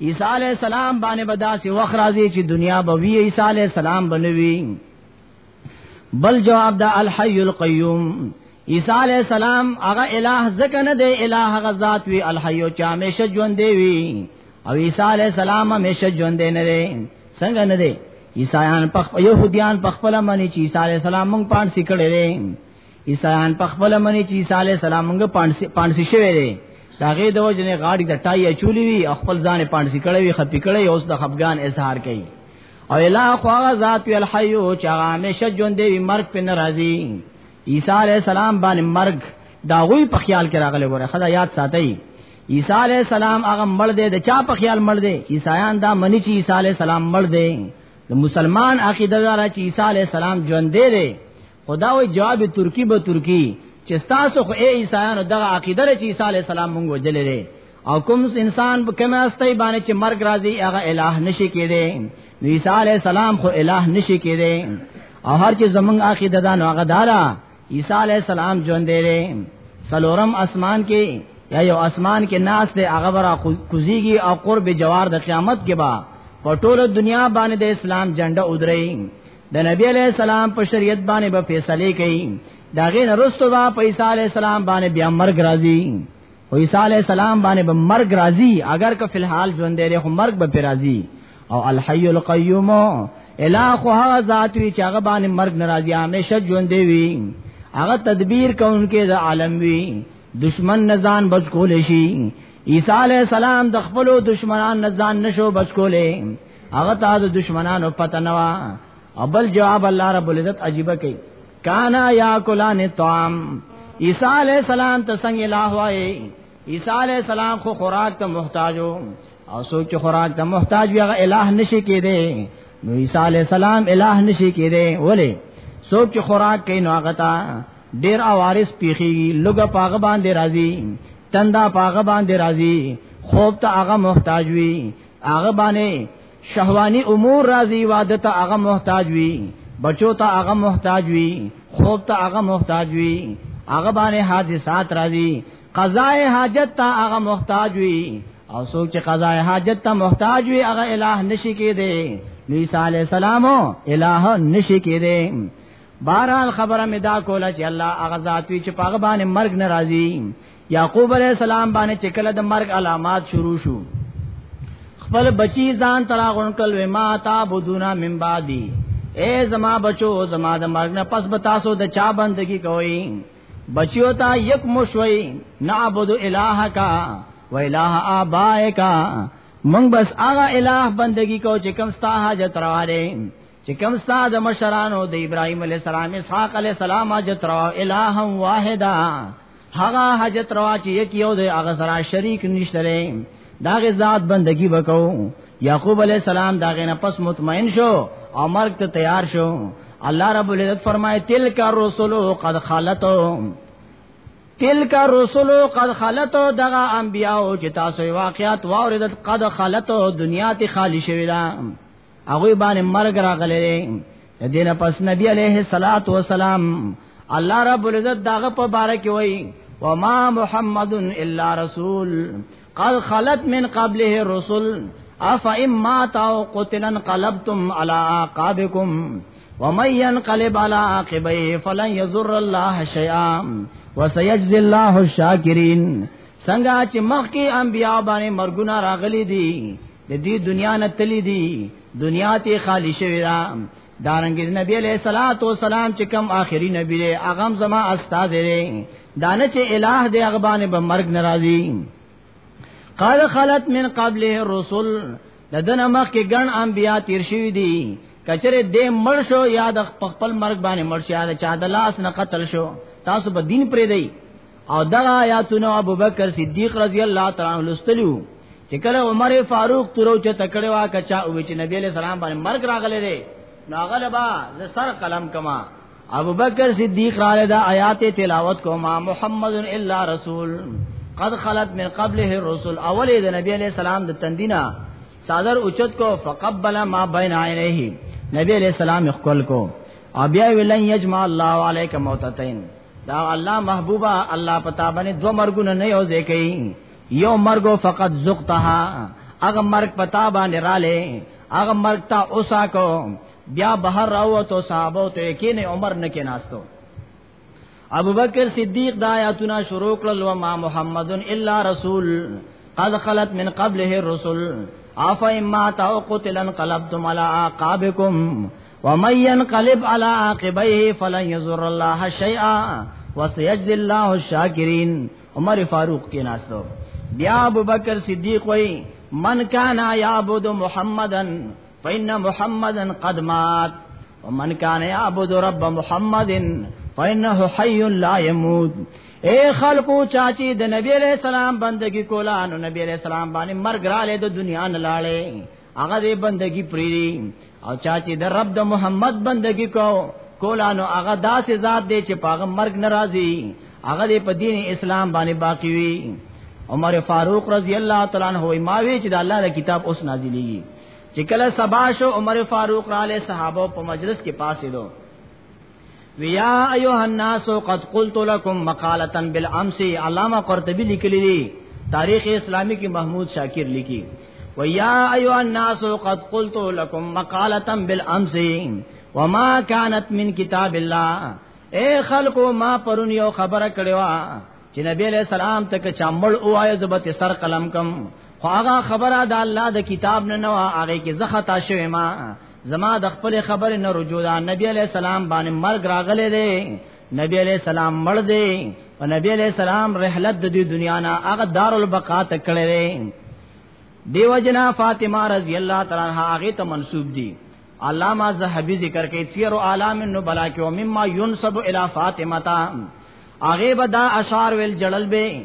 A: عیسی علی السلام باندې بداسي وخت راځي چې دنیا به وی عیسی علی السلام بنوي بل جواب دا الحی القیوم عیسی علی السلام هغه الہ ځکه نه دی الہ هغه ذات وی الحی او چا همیشه ژوند دی وی او عیسی علی السلام همیشه ژوند دی نه دی څنګه نه دی عیسایان په یهودیان په خپل منی چې عیسی علی السلام مونږ پانسی کړي عیسایان په خپل منی چې عیسی علی السلام موږ پانسی پانسی شوی دی داغه د وجنې غاړي د ټای چولی وی خپل ځان پانسی کړی وی خپې کړی اوس د خفغان اظهار کوي او الا خو ذات الحی او چې همیشه ژوند دی مرګ په ناراضي عیسی علی السلام باندې مرګ داغوی په خیال کې راغلی وره خدای یاد ساتي عیسی علی السلام هغه مړ دی د چا په خیال مړ دی عیسایان دا منی چې عیسی علی السلام مړ دی د مسلمان عقیده دار چې عیسی علی السلام ژوند دی خدا وی جواب ترکی به ترکی چې تاسو خو اے عیسایانو دغه عقیده لري چې عیسی علی السلام مونږ وجلې او کوم انسان په کمه استای باندې چې مرګ راځي هغه الٰه نشي کېده نو عیسی علی السلام خو الٰه نشي کېده او هر چې زمونږ عقیده دا نو هغه دارا عیسی علی السلام ژوند دی سلورم اسمان کې یا یو اسمان کې ناس دی هغه برا کوزيږي او قرب جوار د قیامت کې با په ټوله دنیا باندې د اسلام جنډه ودرې د نبی علیہ السلام په شریعت باندې به فیصله کوي دا غین رستو با په عیسی علیہ السلام باندې بیا مرګ راځي او عیسی علیہ السلام باندې به مرګ راځي اگر که فلحال ژوند دی خو مرګ به راځي او الحی القیوم الہ خو هغه ذات وی چې هغه باندې مرګ ناراضي همیشه ژوند دی وی هغه تدبیر کوونکې د عالم وی دشمن نزان بچ کول شي عیسی علیہ السلام د خپل دشمنان نزان نشو بچ کولې هغه ته د دشمنانو پته نه وا ابل جواب الله رب العزت عجیب کوي کانا یا کلان طعام عیسی علی السلام ته څنګه لا وای عیسی علی السلام خو خوراک ته محتاجو او سوچ خوراک ته محتاج وی هغه الہ نشي کېده نو عیسی علی السلام الہ نشي کېده ولی سوچ خوراک کین هغه تا ډیر اوارس پیخي لګه پاغه باندې راځي تندا پاغه باندې راځي خوب ته هغه محتاج وي هغه باندې شهوانی امور راځي واده ته هغه محتاج وي بچو ته هغه محتاج وي خوب ته هغه محتاج وي هغه باندې حادثات راځي قضاء حاجت ته هغه محتاج وي او څوک چې قضاء حاجت ته محتاج وي هغه الہ نشي کېده عیسی علی السلام الہ نشي کېده بهرحال خبره مې دا کوله چې الله هغه ذات وی چې پاغه باندې مرګ ناراضي یعقوب علیہ السلام باندې چې کله د مرګ علامات شروع شو خپل بچی ځان ترا غونکل و ما تا بدونا من بعدی اے زما بچو زما د مرګ نه پس به تاسو د چا بندگی کوئ بچیو تا یک مشوي نعبد الہک و الہ آبائک من بس هغه الہ بندگی کو چې کوم ستا حاجت راواله چې کوم ستا د مشرانو د ابراهیم علی السلام اسحاق علی السلام حاجت راو الہ واحده هغه حاجت روا چې یک یو دی هغه سره شریک نشته دا غي ذات بندگی وکاو یعقوب علی السلام دا غي نه پس مطمئن شو او مرګ ته تیار شو الله رب العزت فرمای تلک الرسل قد خلتو تلک الرسل قد خلتو دغه انبیاء چې تاسو واقعات واوریدل قد خلتو دنیا ته خالی شوی دا هغه باندې مرګ راغلې د دینه پس نبی علیه الصلاۃ والسلام الله رب العزت داغه په باره کې وایي وما محمد الا رسول قد خلت من قبله الرسل افا اما تاو قتلا قلبتم على عقابكم ومن ينقلب على عقبيه فلن يضر الله شيئا وسيجزي الله الشاكرين څنګه چې مخکې انبیا باندې مرګونه راغلي دي د دې دنیا نه تللی دی دنیا ته خالی شوی را دارنګ نبی علیہ الصلات والسلام چې کم آخري نبی دی هغه زما استاد دی دانه چې الہ دی هغه باندې به مرګ ناراضي قال خلت من قبله الرسل ددن مخ کې ګڼ انبیا تیر شوی دی کچره دې مړ شو یا د خپل مرګ باندې مړ شو یا د چا د لاس نه قتل شو تاسو به دین پرې دی او دا آیاتونه ابو بکر صدیق رضی الله تعالی عنہ لستلو چې کله عمر فاروق ترو چې تکړه وا کچا او چې نبی علیہ السلام باندې مرګ راغله دی نو غلبا ز سر قلم کما ابو بکر صدیق را دا آیات تلاوت کوما محمد الا رسول قد خلت من قبله الرسل اول د نبی علیہ السلام د تندینا صادر اوچت کو فقبل ما بین عینیه نبی علیہ السلام خپل کو او بیا ویلن یجمع الله علیک موتتین دا الله محبوبا الله پتا باندې دو مرګونه نه یو ځکې یو مرګو فقط زقتها هغه مرګ پتا باندې رااله هغه مرګ تا اوسا کو بیا بهر راو تو صحابه ته کینه عمر نه کې ناستو ابو بکر صدیق دا آیاتونه شروع کړل و ما محمدن الا رسول قد خلت من قبله الرسل افا اما تا قتلن قلبتم على عقابكم ومن ينقلب على عاقبيه فلن يضر الله شيئا وسيجزي الله الشاكرين عمر فاروق کې ناسو بیا ابو بکر صدیق وای من کان یعبد محمدن فإن محمدن قد مات ومن کان یعبد رب محمدن فإنه حي لا يموت اے خلقو چاچی د نبی علیہ السلام بندگی کولا نو نبی علیہ السلام باندې مرګ را لید دنیا نه لاړې هغه دې بندگی پریری او چا چې د رب د محمد بندگی کو کولانو هغه داسې ذات دی چې پاغه مرګ ناراضي هغه دې په دین اسلام باندې باقی وي عمر فاروق رضی الله تعالی عنہ وی ما وی چې د الله د کتاب اوس نازلېږي چې کله سبا شو عمر فاروق را لې صحابه په مجلس کې پاسې دو ویا ایها الناس قد قلت لكم مقاله بالامس علامه قرطبی لیکلی دی تاریخ اسلامی کې محمود شاکر لیکي ویا ایها الناس قد قلت لكم مقاله بالامس وما كانت من كتاب الله اے خلکو ما پرون یو خبره کړو چې نبی علیہ السلام ته که چامل اوایه زبت سر قلم کم خو هغه خبره د الله د کتاب نه نو هغه کې زخه تا شوی ما زما د خپل خبرې نه رجوع ده نبی علی السلام باندې مرګ راغلی دی نبی علی السلام مړ دی او نبی علی السلام رحلت د دې دنیا نه هغه دارالبقا ته کړی دی دیو جنا فاطمه رضی الله تعالی عنها هغه ته منسوب دي علامہ زہبی ذکر کوي سیر عالم النبلا کې او مما ينسب الی فاطمه تا هغه به دا اشعار ویل جړل به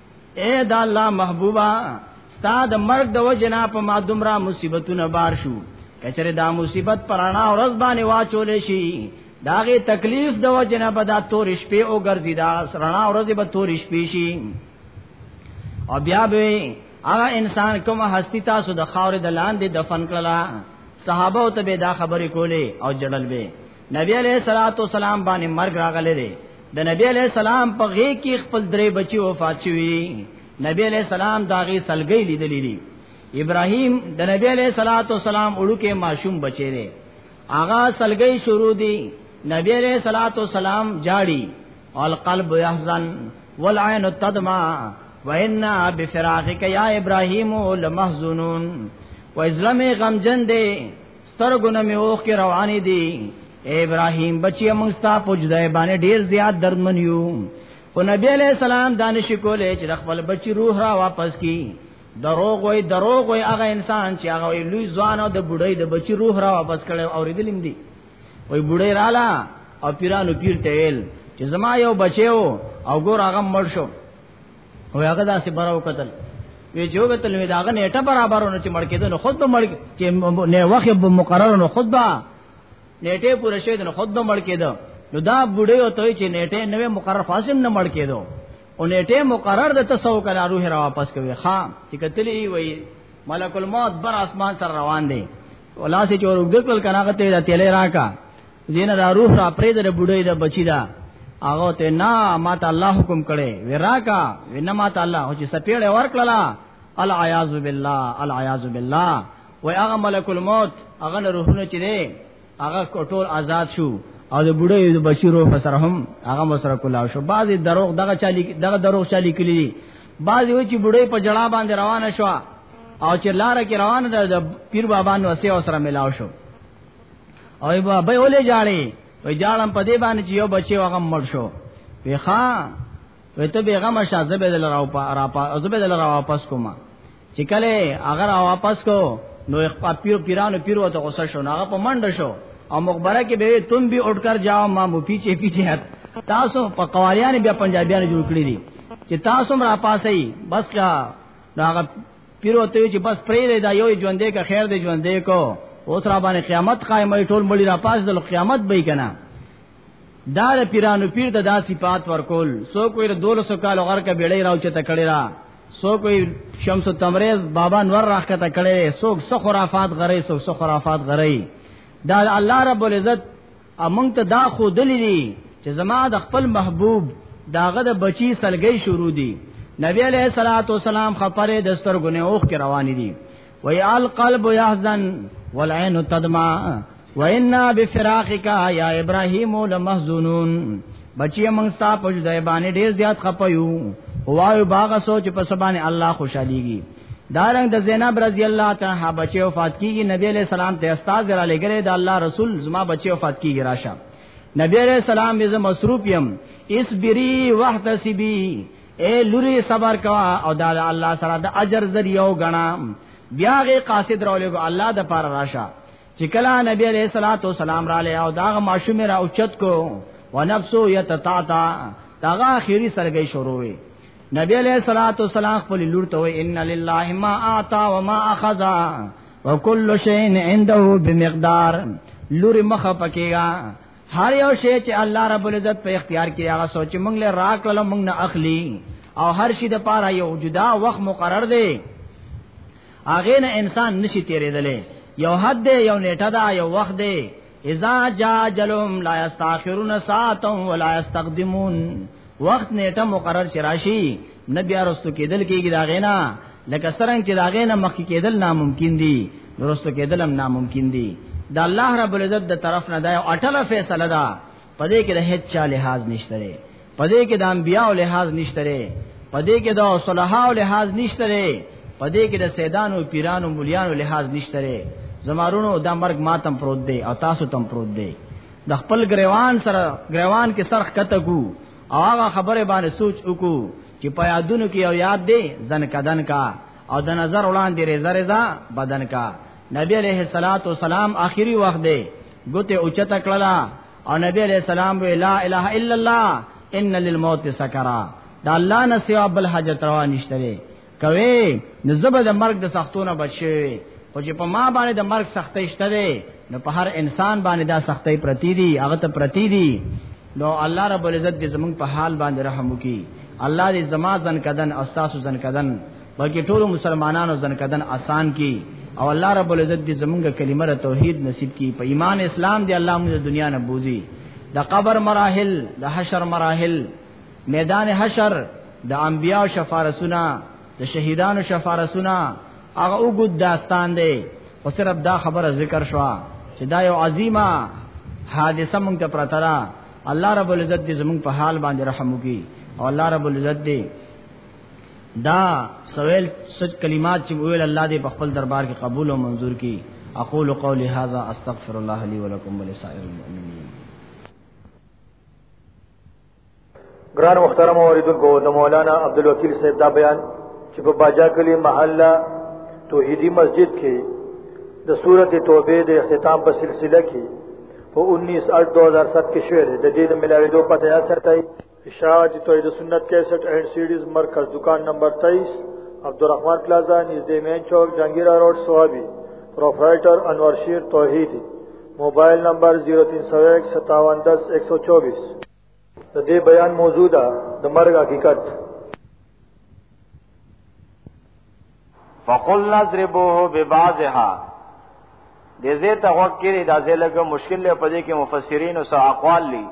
A: اے دا الله محبوبا ستا د مرګ د وجنا په ما دومره مصیبتونه بار شو کچره دا مصیبت پرانا او رز باندې واچول شي داغه تکلیف د وجنا په دا تور شپې او ګرځي دا رڼا او رز به تور شپې شي او بیا به هغه انسان کوم هستی تاسو د خاور د لاندې دفن کړلا صحابه ته به دا خبرې کولې او جړل به نبی علیہ الصلوۃ والسلام باندې مرګ راغلی دی د نبی علیہ السلام په غی کې خپل درې بچي وفات شوي نبی علیہ السلام داغي سلګي لیدلې دي ابراهیم د نبی علیہ الصلوۃ والسلام اړو کې معصوم بچی دی آغا سلګي شروع دي نبی علیہ الصلوۃ والسلام جاړي القلب يحزن والعين تدمع وإنا بفراقك يا ابراهيم لمحزنون و ازلم غمجن دے سترګونه مې اوخ کې روانې دي ابراهيم بچي موږ ستا پوجدای باندې ډیر زیات دردمن یو او نبی علیہ السلام دانش کولې چې خپل بچي روح را واپس کی دروغ وای دروغ وای هغه انسان چې هغه لوی ځوان او د بډای د بچی روح را واپس کړي او ریدلم دي وای بډای رااله او پیرانو پیر تیل چې زما یو بچیو او ګور هغه مړ شو او هغه داسې براو قتل وی جو قتل وی داغه نیټه برابرونه چې مړ کېدو نو خود به مړ چې نه وخت به مقرر نو خود به نیټه پوره شوی نو خود به مړ کېدو نو دا بډې او توي چې نیټه نوې مقرر فاصله نه مړ کېدو او نیټه مقرر د تاسو کړه روح را واپس کوي ها چې کتلې وی ملک الموت بر اسمان سره روان دي ولا سي چور وګړل کناغه ته د تیلې راکا دینه دا روح را پرې د بډای د بچی دا هغه ته نه ما ته الله حکم کړي وراکا وینه ما ته الله چې سپېړې ورکړلا العیاذ بالله العیاذ بالله وای هغه ملک الموت هغه روحونه چې دی هغه کوټور آزاد شو او د بډای د بچی روح سره هم هغه مسره کولا شو بعضی دروغ دغه چالي دغه دروغ چالي کړي بعضی و چې بډای په جړا باندې روانه شو او چې لار کې روانه ده د پیر بابا نو سه سره ملاو شو او با به ولې جاړي وې جاړم په دې باندې چې یو بچي هغه مړ شو وی ښا وی ته بیغم شاه زبې دل راو پا را پا زبې دل را واپس کوما چې کله هغه را واپس کو نو خپل پیر پیرانو پیر وته غوسه شو هغه په منډه شو او مخبره کې به تم به اٹھ کر جاؤ ما مو پیچھے پیچھے ہت تاسو په قوالیان بیا پنجابیان جوړ کړی دي چې تاسو را پاسې بس کا هغه پیر وته چې بس پرې دا یو ژوندې کا خیر دې ژوندې کو اوس را باندې قیامت قائمې ټول مړي را پاس د قیامت به کنا دا د پیرانو پیر د دا صفات ورکول سو کوی د 200 کال غر کا بیړې راو چې تکړه را سو کوی شمس تمریز بابا نور راخ کا تکړه سو سو خرافات غرې سو سو خرافات غرې دا الله رب العزت امنګ ته دا خو دلیلی چې زما د خپل محبوب داغه د بچی سلګي شروع دي نبی علیہ الصلوۃ والسلام خبره د سترګونه اوخ کې روان دي وی القلب يحزن والعين تدمع وإنا بفراقك يا ابراهيم لمحزونون بچی موږ ستا په ځای باندې ډیر زیات خپایو وایو باغ سوچ په سبانه الله خوشاليږي دارنګ د زینب رضی الله تعالی بچي وفات کیږي نبی علیہ السلام ته استاد را لګره د الله رسول زما بچي وفات کیږي راشه نبی علیہ السلام یې مصروف يم اسبری واحتسبی اے لوري صبر کوا او دا الله سره د اجر ذریعہ غنا بیا غي قاصد راولې کو الله د پاره راشه چې کله نبی علیہ الصلوۃ والسلام را لې او داغه ماشوم را اوچت کو ونفسو یتتاتا داغه اخیری سرګي شروع وي نبی علیہ الصلوۃ والسلام خپل لور ته وای ان لله ما اعطى وما اخذ وكل شيء عنده بمقدار لور مخه پکېګا هر یو شی چې الله رب العزت په اختیار کې هغه سوچ مونږ له راکړل مونږ نه اخلي او هر شی د پاره یو جدا وخت مقرر دی اغه نه انسان نشي تیرېدلې یو حد دی یو نیټه دا یو وخت دی اذا جاء جلهم لا يستاخرون ساعه ولا يستقدمون وخت نیټه مقرر شراشی نبی ارستو کېدل کېږي دا غینا لکه څنګه چې دا غینا مخکې کېدل ناممکن دي ورستو کېدل هم ناممکن دي دا الله رب العزت د طرف نه دا اټله فیصله ده پدې کې د هیڅ چا لحاظ نشته پدې کې د انبیاء لحاظ نشته لري پدې کې د صلحاء لحاظ نشته لري پدې کې د سیدانو پیرانو مليانو لحاظ نشته لري زمارونو دا مرګ ماتم پروت دی او تاسو تم پروت دی د خپل گریوان سره گریوان کې سرخ کته کو او هغه خبره باندې سوچ وکړو چې په یادونو کې او یاد دی ځن کدن کا او د نظر وړاندې رضا رضا بدن کا
B: نبی علیہ الصلات والسلام آخري وخت دی ګوته اوچته کړلا او نبی علیہ السلام وی لا اله الا الله ان للموت سکرا دا الله نه سوا بل حاجت روا نشته کوي نزب د مرګ د سختونه بچي خو چې په ما باندې د مرګ سختۍ شته دی نو په هر انسان باندې دا سختۍ پرتی دي هغه ته پرتی دي نو الله رب العزت دې زمونږ په حال باندې رحم وکي الله دې زما ځن کدن او تاسو ځن کدن بلکې ټول مسلمانانو ځنکدن آسان کی او الله رب العزت دې زمونږ کلمه را توحید نصیب کی په ایمان اسلام دې الله موږ دنیا نه بوزي د قبر مراحل د حشر مراحل میدان حشر د انبیاء شفارسونه د شهیدانو شفارسونه هغه وګد داستان دی او صرف دا خبره ذکر شوه چې دا یو عظیمه حادثه مونږ ته پرته ده الله رب العزت دې زمونږ په حال باندې رحم وکړي او الله رب العزت دې دا سویل سچ کلمات چې ویل الله دې په خپل دربار کې قبول او منظور کړي اقول قولی هذا استغفر الله لي ولكم ولسائر المؤمنين
C: ګران محترم اوریدونکو د مولانا عبدالوکیل صاحب دا بیان چې په باجا کلی محله توحیدی مسجد کې د سورته توبه د اختتام په سلسله کې په 19 8 2007 کې شوې ده د دې د ملاوي دوه پته یا سره اشاعت توحید سنت 61 اینڈ سیڈیز مرکز دکان نمبر 23 عبدالرحمن پلازا نزد مین چوک جہانگیرہ روڈ سوابی پروپرائٹر انور شیر توحیدی موبایل نمبر 03015710124 د دې بیان موضوع ده د مرګ حقیقت
A: فقل نضربوه ببعضها دې زه ته وکړي دا زه لګه مشکل له پدې کې مفسرین او اقوال لي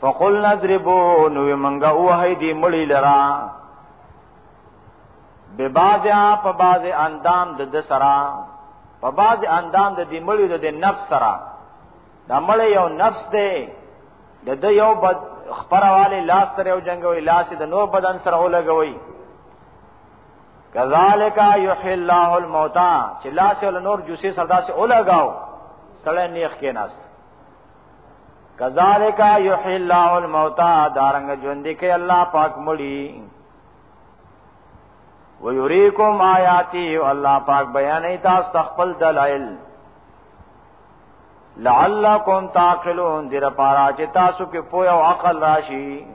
A: فقل نضربو نو منګه وهي دې مړی لرا به بازیا په باز اندام د سرا په باز اندام د دې مړی د نفس سرا دا مړ یو نفس دی د د یو بد خبرواله لاس سره یو جنگوي لاس د نور بدن سره ولګوي کذالک یحیی الله الموتى چې لاس ول نور جوسی سردا سره ولګاو سړی نیخ کې ناس کذالک یحیی الله الموتى دارنګ ژوند کې الله پاک مړی ویریکم آیاتی الله پاک بیانې تاسو خپل دلایل لعلکم تعقلون دیر پارا چې تاسو کې پوهه او عقل راشي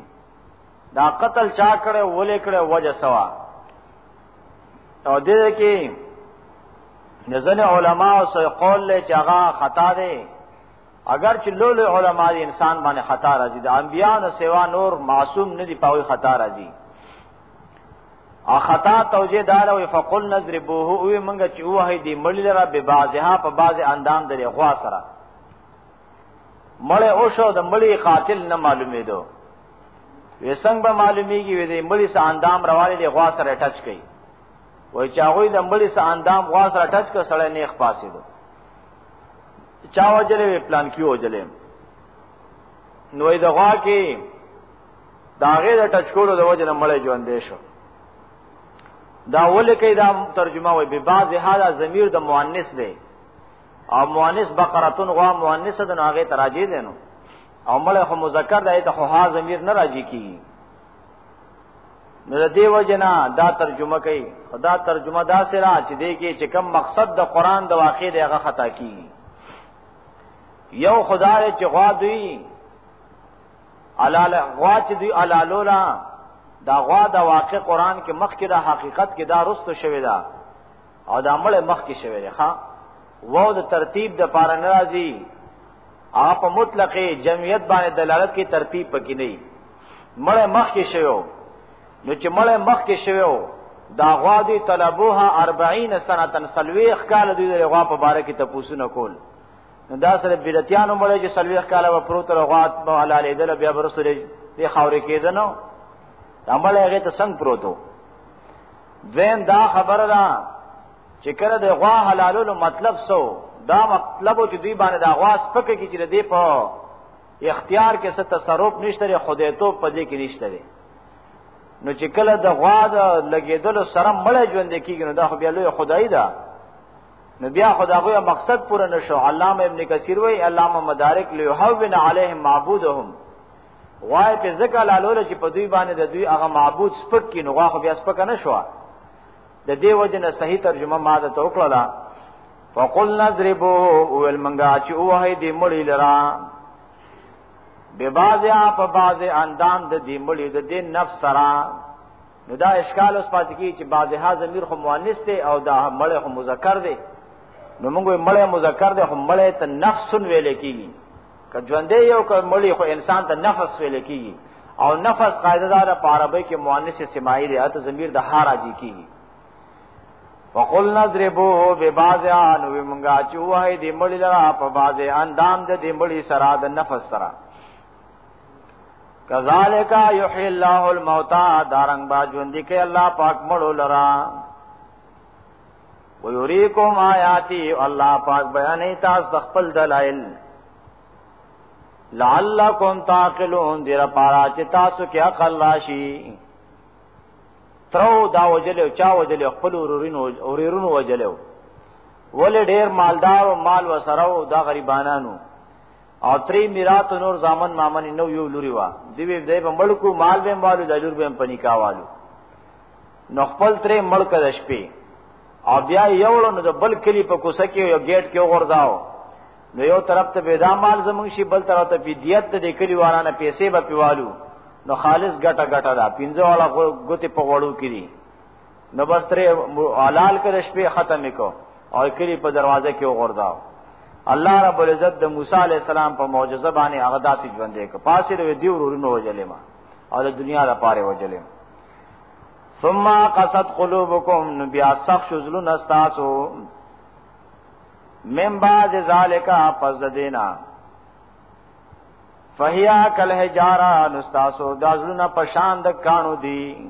A: دا قتل چا کړه ولې کړه وجه سوا او دې کې نزن علما او سو قول له چاغه خطا دی اگر چې لول علما دی انسان باندې خطا راځي د انبیانو سوا نور معصوم نه دی پاوی خطا راځي او خطا توجه دار او فقل نظر بوه او منګه چې وه دې مړی لره به بازها په باز اندام درې غوا سره مړی او شو د مړی قاتل نه معلومې دو وې څنګه به معلومیږي وې دې مړی سره اندام روانې دې غوا سره ټچ کړي وای چې هغه د مړی سره اندام غوا سره ټچ کړ سړی نیخ پاسې دو چا وجلې پلان کیو وجلې نوې د غوا کې دا غیر ټچ کولو د وجه نه مړې ژوند دی شو دا ولې کې دا ترجمه وي به بعض هاذا ضمیر د مؤنث دی او مؤنث بقرتون غوا مؤنث د هغه تراجی دی نو او مړ خو مذکر دی ته خو ها ضمیر نه راځي کی نو د دې وجنا دا ترجمه کوي خدا ترجمه دا سره چې دې کې چې کم مقصد د قران د واقع دی هغه خطا کی یو خدای چې غوا دوی الاله غوا چې دی الالو لا دا غوا د واقع قران کې مخ کې د حقیقت کې دا رستو شوی دا او دا مړ مخ کې شوی دی ها وو د ترتیب د پار ناراضي اپ مطلق جمعیت باندې دلالت کې ترتیب پکې نه مړ مخ کې شوی نو چې مړ مخ کې شوی دا غوا دی طلبوها 40 سنه تن سلوي خکال دی د غوا په باره کې تپوسونه کول نو دا سره بدعتیانو مړ چې سلويخ کاله و پروت رغات په حلالې دل بیا برسول دي خاورې کېدنو عمل هغه ته څنګه پروتو دویم دا خبره ده چې کله د غوا حلالولو مطلب سو دا مطلب چې دوی باندې دا غوا سپکه کې چې دې په اختیار کې څه تصرف نشته خدای ته پدې کې نشته نو چې کله د غوا د لګیدلو سره مړ ژوند کېږي نو دا خو بیا لوی خدای ده نو بیا خداغه مقصد پوره نشو علامه ابن کثیر وای علامه مدارک لیحوبن علیهم معبودهم وای په ذکر لالو چې په دوی باندې د دوی هغه معبود سپک کې نو غاخو بیا سپک نه شو د دې وجه نه صحیح ترجمه ما ده توکړه دا فقل نضربو اول منګه چې وه دې مړی لرا به بازه په بازه اندام د دې مړی د دې نفس سره نو دا اشکال اوس پاتې کی چې بعضها ضمیر خو مؤنث دی او دا مړ خو مذکر دی نو موږ مړ مذکر دی خو مړ ته نفس ویل کیږي که ژوندې یو که مړ خو انسان ته نفس ویل کیږي او نفس قاعده دار په عربی کې مؤنث سماعی دی اته ضمیر د هار راځي کیږي وقل نضربو ببازا نو موږ چوه دې مړ لرا په بازه اندام دې مړ سره د نفس سره کذالک یحیی الله الموتى دارنګ با ژوند کې الله پاک مړو لرا ویریکم آیاتی الله پاک بیانې تاسو د خپل دلایل لعلکم تعقلون دیر پارا چې تاسو کې عقل راشي ترو دا وجل او چا وجل خپل ورورینو ورورینو وجلو ول ډیر مالدار او مال وسره او دا غریبانانو او تری میرات نور زامن مامن نو یو لوري وا دی وی دی بمړکو مال به مالو د لور به پنیکا والو نو خپل تری مړک د شپې او بیا یو نو د بل کلی په کوسه کې یو گیټ کې وغورځاو نو یو طرف ته بيدا مال زمون شي بل طرف ته پیدیت د کلی وارانه پیسې به پیوالو نو خالص ګټه ګټه دا پینځه والا ګوتې په وړو کې دي نو بس ترې حلال کړ شپې ختم کو او کلی په دروازه کې وغورځاو الله رب العزت د موسی علی السلام په معجزه باندې هغه داسې ژوندې ک پاسې د دی ورونو وجلې ما او د دنیا لپاره وجلې ثم قصد قلوبکم نبیا سخت شذلون استاسو من بعد ذالک پس دینا فهیا کل حجارا نستاسو دازلون پشان د کانو دی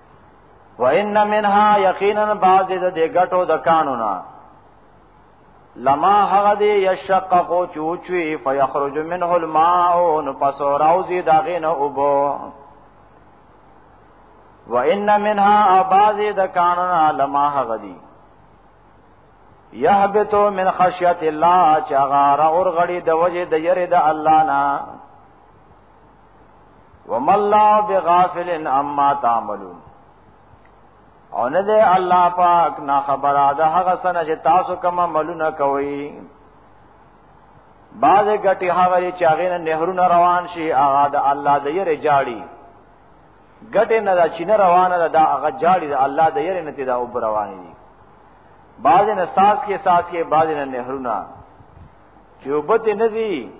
A: وان منها یقینا بعض د دې غټو د قانونا لما هغه دی یشقق چوچوی فیخرج منه الماء نو پس راوزی داغه نه اوبو وان منها بعض د قانونا لما هغه دی یهبتو من خشیت الله چغار اور غړي د وجه د یری د الله نه وما الله بغافل عما تعملون او نه دی الله پاک نا خبره ده هغه سنه چې تاسو کوم عملونه کوئ بعض غټي هغه چې هغه نه نهرونه روان شي هغه د الله د یې رجاړي غټه نه دا چینه روانه ده دا هغه جاړي ده الله د یې نه تی دا او رواني دي بعض نه ساس کې ساس کې بعض نه نهرونه چوبت نزی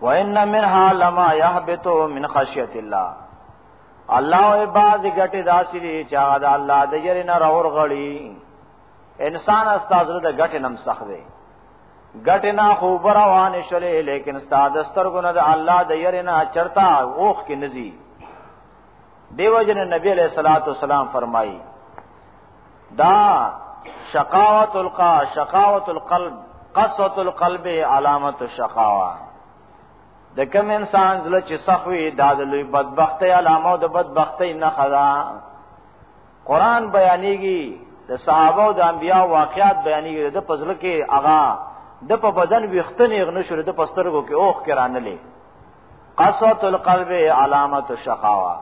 A: وان منها لما يهبط من خشيه الله الله او باز غټه داسې دي چې هغه د الله د یری نه راور غړي انسان استاد د غټه نم سخ دی غټه نه خو روان شولې لیکن استاد سترګونه د الله د یری نه چرتا اوخ کې نزی دیو جن نبی علیہ الصلوۃ والسلام فرمایي دا شقاوت القا شقاوت القلب قسوت القلب علامت الشقاوه د کم انسان زله چې سخوي دا د لوی بدبختی علامه او د بدبختی نه خدا قران بیانېږي د صحابه او د انبیا واقعات بیانېږي د پزل کې اغا د په بدن ویختنې غنه شو د پسترګو کې اوخ کرانلې قسوت القلب علامت الشقاوه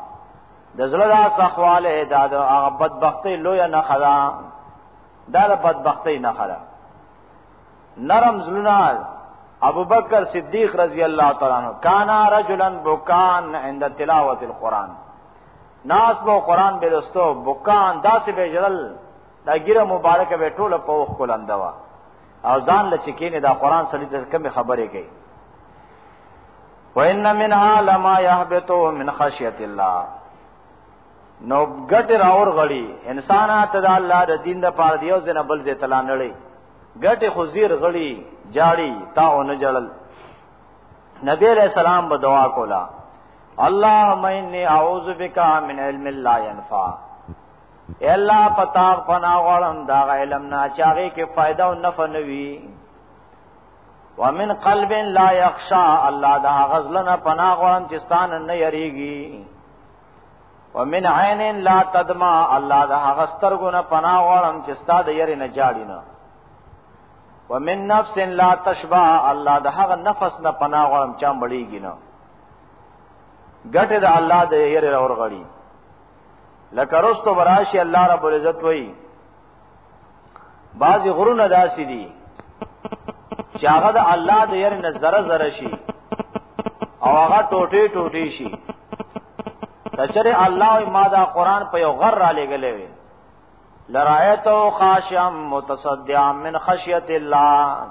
A: د زړه دا سخواله دا د هغه بدبختی لوی نه خلا دا د بدبختی نه خلا نرم زلنا ابو بکر صدیق رضی الله تعالی عنہ کانا رجلا بکان عند تلاوت القران ناس بو قران به دوستو بکان داسې به جلل دا ګیره مبارک به ټوله په وخت کولندوا او ځان لچکینه دا قران سړي د کمی خبرې کوي وان منها لما يهبط من خشيه الله نو ګټ راور غړي انسان ته د الله د دین د پاره دیو زنه بل زې تلا نړي ګټ خزیر غړي جاړي تا او نه جړل نبی علیہ السلام به دعا کولا اللهم انی اعوذ بک من علم لا ينفع الا پتا پنا غړم دا علم نه چاغي کې فائدہ او نفع نوي ومن قلب لا يخشى الله دا غزلنا پنا غوړم چې ستان نه یریږي ومن عین لا تدما الله دا غستر ګنا پنا غوړم چې ستا د یری نه جاړی نه ومن نفس لا تشبع الله دا هغه نفس نه پنا غوړم چا مړیږي نه ګټه د الله د یری اور غړي لکه رستو براشي الله رب العزت وایي بعضی غرونه داسې دي چې هغه د الله د ير نه زره زره شي او هغه ټوټه ټوټه شي کچره الله ما دا قران په یو غر را لګلې وي لرایتو خاشم متصدعا من خشیت الله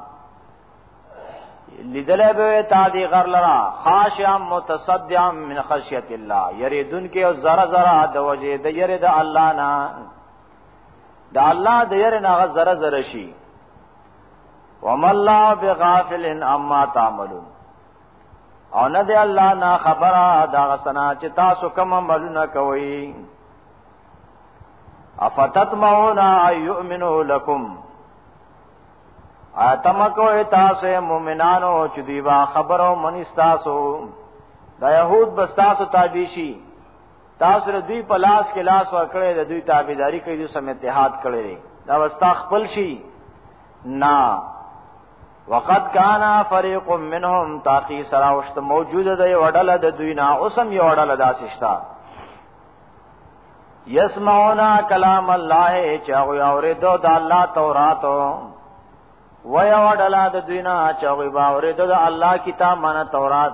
A: لیدل به تا دی غر لرا خاشم متصدعا من خشیت الله یریدون کې او زره زره د وجه د یری د الله نه د الله د یره نه زره زره شي وم الله بغافل اما تعملون او نه دی الله نه خبره دا سنا چې تاسو کوم عملونه کوي افتتمعون ايؤمنو لكم اتم کوي تاسو مؤمنانو چې دی وا خبرو منستاسو دا يهود بستاسو تابع شي تاسو له دوی په لاس کې لاس ورکړی د دوی تابعداري کوي دوی سم اتحاد کړی دا وستا خپل شي نا وقد کان فريق منهم تاقي سراوشت موجود دی وډل د دوی نه اوسم یو وډل داسشتا یسمعونا کلام الله چاغو اوریدو د الله تورات و یو ډلا د دوینا چاغو باوریدو د الله کتاب من تورات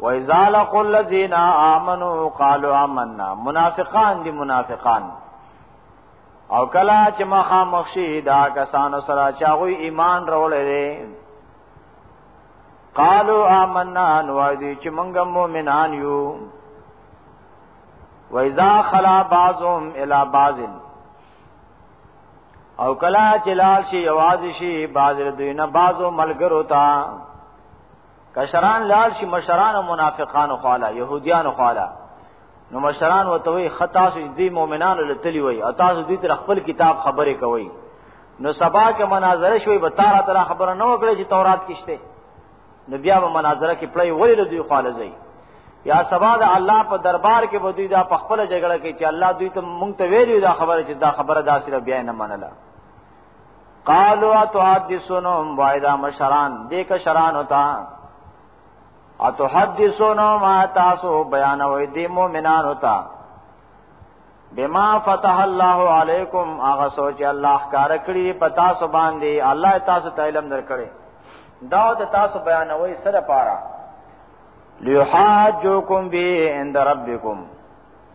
A: وَإِذَا لَقُوا الَّذِينَ آمَنُوا قَالُوا آمَنَّا منافقان دي منافقان او کلا چې مخا مخشي دا کسانو سره چې هغه ایمان راوړل دي قالوا آمنا نو دي چې موږ مؤمنان یو وَإِذَا خَلَا بَعْضُهُمْ إِلَى بَعْضٍ او کلا چې لال شي یوازې شي باز دوی نه بازو ملګرو ته کشران لال شي مشران او منافقان خواله يهوديان خواله نو مشران وتوي خطا سو دي مؤمنانو لتلی وي او تاسو دې تر خپل کتاب خبره کوي نو سبا کې مناظره شوي به تارا تر خبره نه وکړي چې تورات کېشته نو بیا به مناظره کې پړې وړي له دوی خواله ځي یا سبا د الله په دربار کې به دوی دا په خپل جګړه کې چې الله دوی ته مونږ ته ویلي دا خبره چې دا خبره دا سره بیا نه منله قالوا تحدثونهم وایدا مشران دې کا شران ہوتا اتحدثونهم ما تاسو بیان وې دې مؤمنان ہوتا بما فتح الله علیکم هغه سوچ الله کار کړی پتا سو باندې الله تاسو ته علم درکړي دا د تاسو بیانوي سره پاره لیحاجوکم به عند ربکم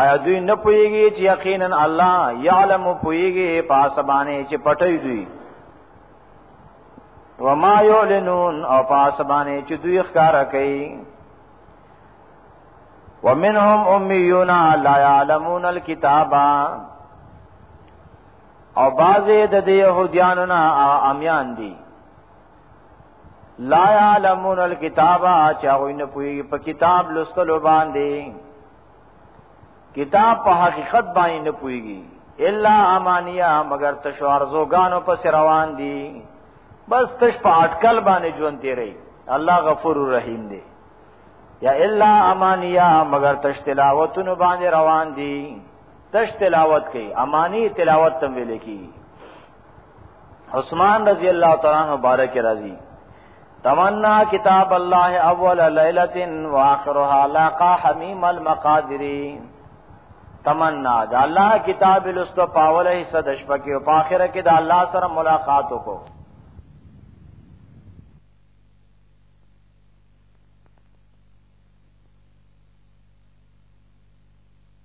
A: آیا دوی نه پوهیږي چې یقینا الله یعلم پوهیږي په سبانه چې پټي دوی وما یعلنون او په سبانه چې دوی ښکارا کوي ومنهم امیون لا یعلمون الکتابا او بعضی د دې يهوديانو نه امیان دي لا یعلمون الکتابا چې هغه نه پوهیږي په کتاب لوستلو باندې کتاب په حقیقت باندې نه پويږي الا امانیا مگر تشو ارزو غانو پس روان دي بس تش په اٹکل باندې ژوند تیری الله غفور رحیم دی یا الا امانیا مگر تش تلاوتونو باندې روان دي تش تلاوت کوي امانی تلاوت تم ویل کی عثمان رضی الله تعالی عنہ مبارک رضی تمنا کتاب الله اول ليله واخرها لاقا حميم المقادر تمنا دا الله کتاب لست پاوله حصہ د شپه کې او په اخره کې دا الله سره ملاقات وکړو